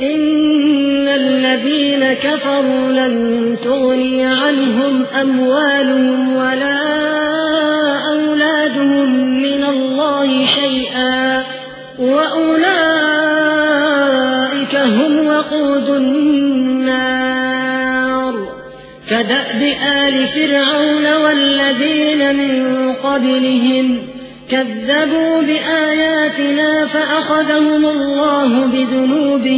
إن الذين كفروا لن تغني عنهم أموالهم ولا أولادهم من الله شيئا وأولئك هم وقود النار. كدأب آل فرعون والذين من قبلهم كذبوا بآياتنا فأخذهم الله بذنوبهم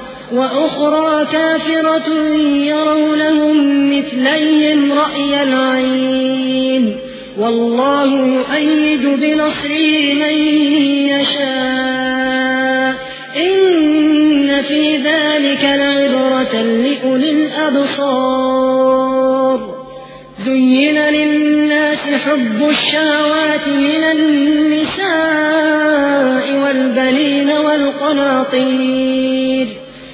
وأخرى كافرة يرونهم مثليهم رأي العين. والله يؤيد بنصره من يشاء. إن في ذلك لعبرة لأولي الأبصار. زين للناس حب الشهوات من النساء والبنين والقناطير.